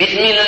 بسم الله.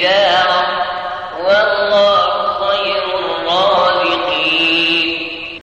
رجال